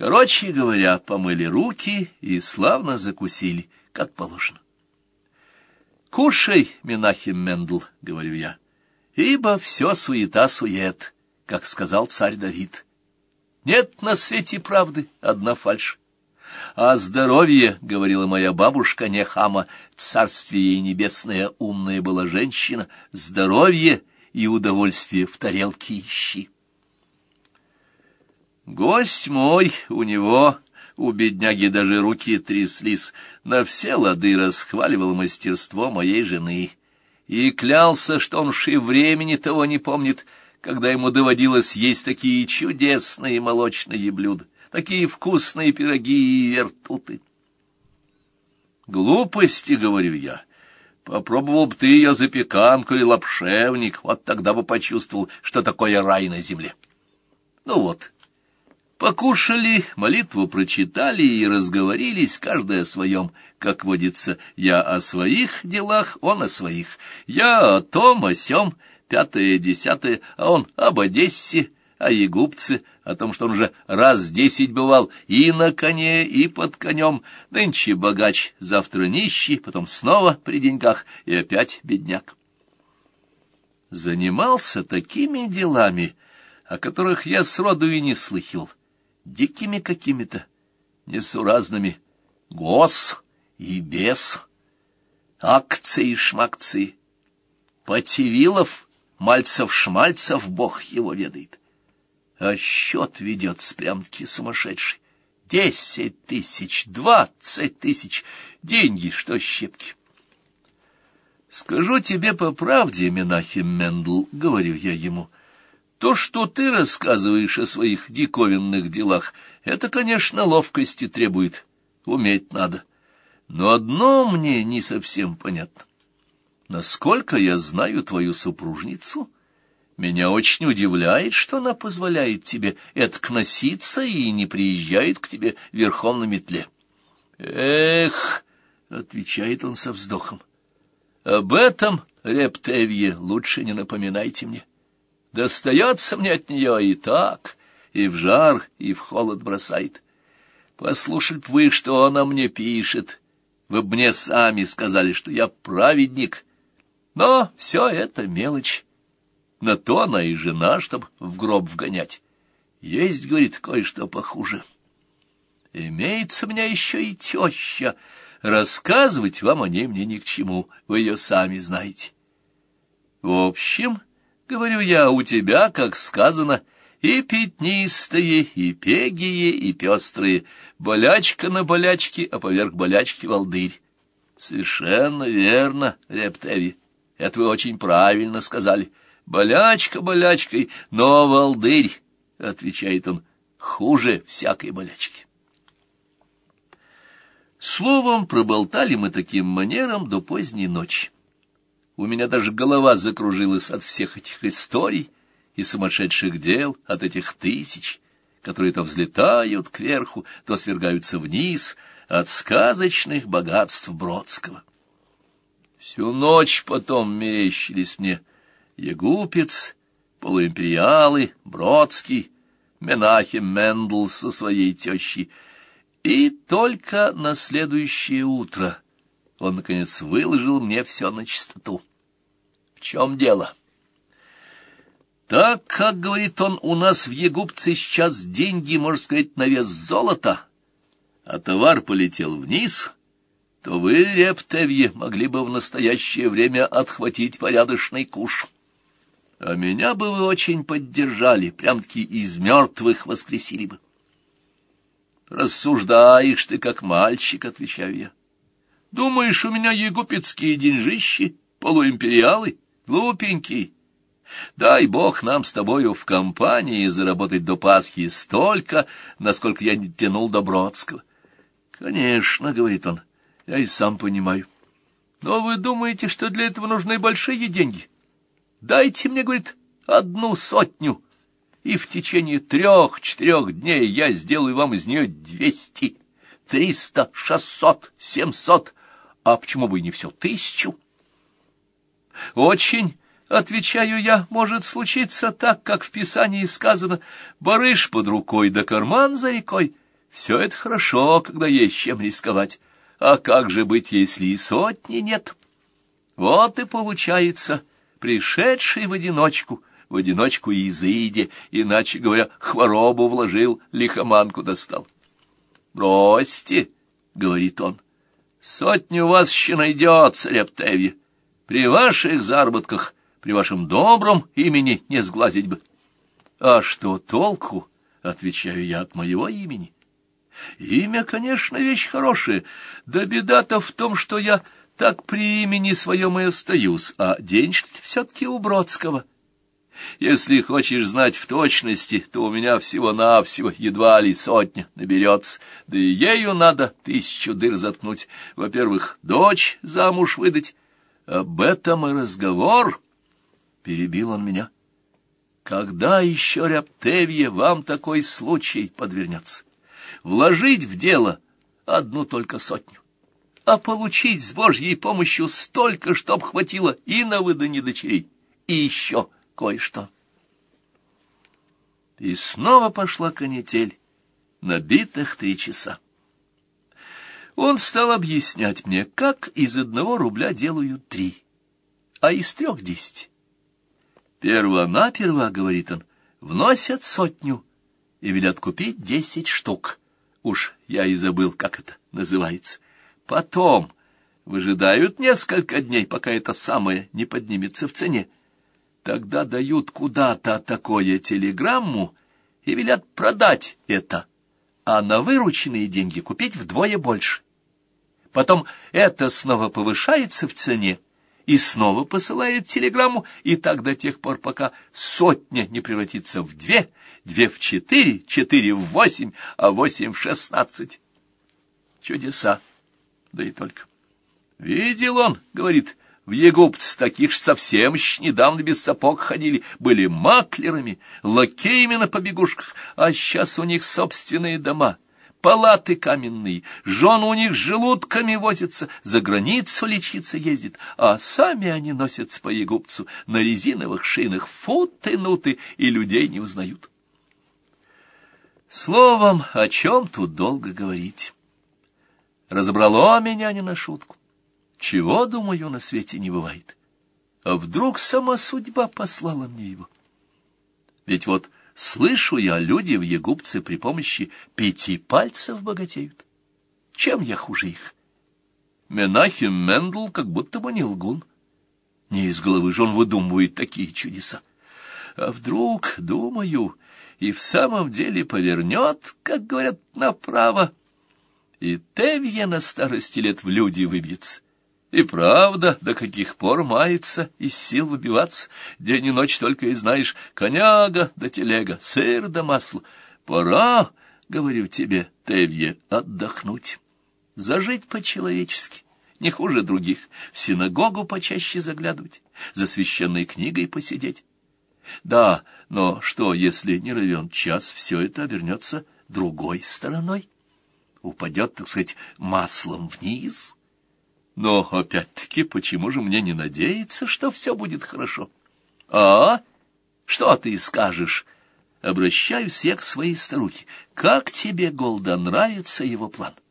Короче говоря, помыли руки и славно закусили, как положено. «Кушай, Менахим Мендл», — говорю я, — «ибо все суета-сует, как сказал царь Давид. Нет на свете правды, одна фальшь. А здоровье, — говорила моя бабушка Нехама, царствие ей небесное, умная была женщина, здоровье и удовольствие в тарелке ищи. Гость мой, у него, у бедняги даже руки тряслись, на все лады расхваливал мастерство моей жены и клялся, что он уж и времени того не помнит, когда ему доводилось есть такие чудесные молочные блюда такие вкусные пироги и вертуты. Глупости, говорю я. Попробовал бы ты ее запеканку или лапшевник, вот тогда бы почувствовал, что такое рай на земле. Ну вот, покушали, молитву прочитали и разговорились, каждый о своем, как водится, я о своих делах, он о своих, я о том, о сём, пятое, десятое, а он об Одессе, о Егупце, о том, что он уже раз десять бывал и на коне, и под конем, нынче богач, завтра нищий, потом снова при деньгах и опять бедняк. Занимался такими делами, о которых я сроду и не слыхивал, дикими какими-то, несуразными, гос и бес, акции-шмакции, Потевилов, Мальцев-шмальцев, бог его ведает. А счет ведется прям-таки сумасшедший. Десять тысяч, двадцать тысяч, деньги, что щепки. Скажу тебе по правде, Менахим Мендл, — говорю я ему, — то, что ты рассказываешь о своих диковинных делах, это, конечно, ловкости требует, уметь надо. Но одно мне не совсем понятно. Насколько я знаю твою супружницу, — меня очень удивляет, что она позволяет тебе это носиться и не приезжает к тебе верхом на метле. Эх, — отвечает он со вздохом, — об этом, Рептевье, лучше не напоминайте мне. Достается мне от нее и так, и в жар, и в холод бросает. Послушать б вы, что она мне пишет. Вы б мне сами сказали, что я праведник. Но все это мелочь. На то она и жена, чтоб в гроб вгонять. Есть, говорит, кое-что похуже. Имеется у меня еще и теща. Рассказывать вам о ней мне ни к чему, вы ее сами знаете. В общем, говорю я, у тебя, как сказано, и пятнистые, и пегие, и пестрые, болячка на болячке, а поверх болячки волдырь. Совершенно верно, Рептеви, это вы очень правильно сказали. Болячка болячкой, но волдырь, — отвечает он, — хуже всякой болячки. Словом, проболтали мы таким манером до поздней ночи. У меня даже голова закружилась от всех этих историй и сумасшедших дел, от этих тысяч, которые то взлетают кверху, то свергаются вниз, от сказочных богатств Бродского. Всю ночь потом мерещились мне Егупец, полуимпериалы, Бродский, Менахем Мендл со своей тещей. И только на следующее утро он, наконец, выложил мне все на чистоту. В чем дело? Так, как говорит он, у нас в Егупце сейчас деньги, можно сказать, на вес золота, а товар полетел вниз, то вы, Рептевье, могли бы в настоящее время отхватить порядочный куш. А меня бы вы очень поддержали, прям-таки из мертвых воскресили бы. Рассуждаешь ты, как мальчик, отвечаю я. Думаешь, у меня егупетские деньжищи, полуимпериалы, глупенький? Дай бог нам с тобою в компании заработать до Пасхи столько, насколько я не тянул до Бродского. Конечно, — говорит он, — я и сам понимаю. Но вы думаете, что для этого нужны большие деньги? Дайте мне, говорит, одну сотню, и в течение трех-четырех дней я сделаю вам из нее двести, триста, шестьсот, семьсот, а почему бы и не все тысячу? Очень, отвечаю я, может случиться так, как в Писании сказано, барыш под рукой да карман за рекой. Все это хорошо, когда есть чем рисковать. А как же быть, если и сотни нет? Вот и получается, пришедший в одиночку, в одиночку и иначе говоря, хворобу вложил, лихоманку достал. «Бросьте», — говорит он, — «сотни у вас еще найдется, Рептевья. При ваших заработках, при вашем добром имени не сглазить бы». «А что толку?» — отвечаю я от моего имени. Имя, конечно, вещь хорошая, да беда-то в том, что я так при имени своем и остаюсь, а денежки все-таки у Бродского. Если хочешь знать в точности, то у меня всего-навсего едва ли сотня наберется, да и ею надо тысячу дыр заткнуть. Во-первых, дочь замуж выдать. Об этом и разговор, — перебил он меня. Когда еще, Ряптевье, вам такой случай подвернется? вложить в дело одну только сотню, а получить с Божьей помощью столько, чтоб хватило и на выдане дочерей, и еще кое-что. И снова пошла канитель, набитых три часа. Он стал объяснять мне, как из одного рубля делают три, а из трех десять. Перво-наперво, говорит он, вносят сотню и велят купить десять штук. Уж я и забыл, как это называется. Потом выжидают несколько дней, пока это самое не поднимется в цене. Тогда дают куда-то такое телеграмму и велят продать это, а на вырученные деньги купить вдвое больше. Потом это снова повышается в цене, и снова посылает телеграмму, и так до тех пор, пока сотня не превратится в две, две в четыре, четыре в восемь, а восемь в шестнадцать. Чудеса, да и только. Видел он, говорит, в Егупце таких ж совсем ж недавно без сапог ходили, были маклерами, лакеями на побегушках, а сейчас у них собственные дома — палаты каменные, жены у них желудками возятся, за границу лечиться ездит, а сами они носятся по Егупцу на резиновых шинах, футы-нуты, и людей не узнают. Словом, о чем тут долго говорить? Разобрало меня не на шутку. Чего, думаю, на свете не бывает. А вдруг сама судьба послала мне его? Ведь вот Слышу я, люди в Егупце при помощи пяти пальцев богатеют. Чем я хуже их? Менахим Мендл как будто бы не лгун. Не из головы же он выдумывает такие чудеса. А вдруг, думаю, и в самом деле повернет, как говорят, направо, и Тевья на старости лет в люди выбьется. И правда, до каких пор мается, из сил выбиваться, день и ночь только и знаешь, коняга да телега, сыр да масло. Пора, говорю тебе, Тевье, отдохнуть, зажить по-человечески, не хуже других, в синагогу почаще заглядывать, за священной книгой посидеть. Да, но что, если не равен час, все это обернется другой стороной? Упадет, так сказать, маслом вниз — но, опять-таки, почему же мне не надеяться, что все будет хорошо? А? Что ты скажешь? Обращаюсь я к своей старухе. Как тебе, Голда, нравится его план? —